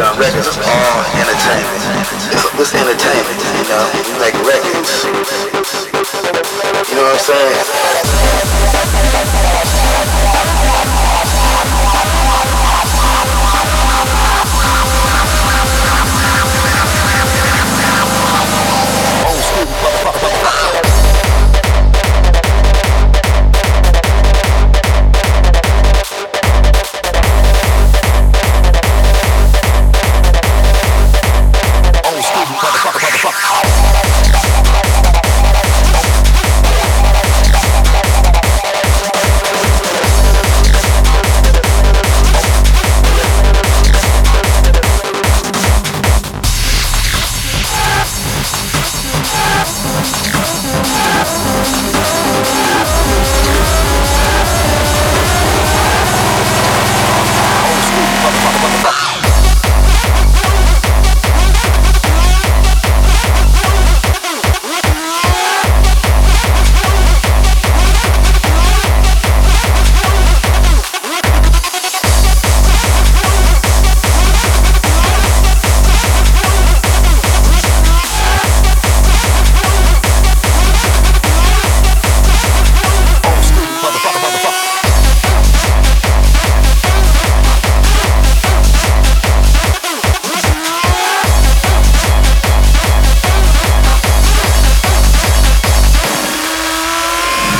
on records is all entertainment. It's, it's entertainment, you know? We make records. You know what I'm saying?